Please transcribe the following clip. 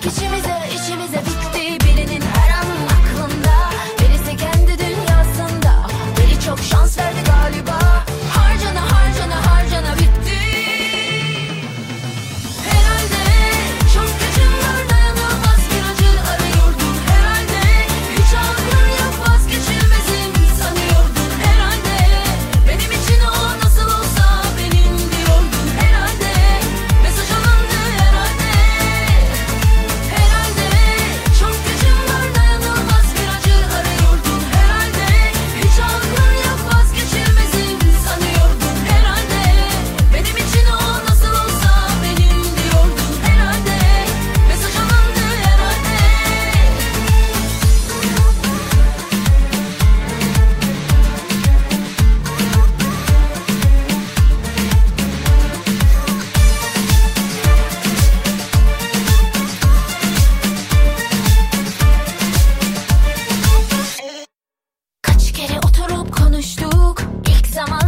can me kere oturup konuştuk. İlk zaman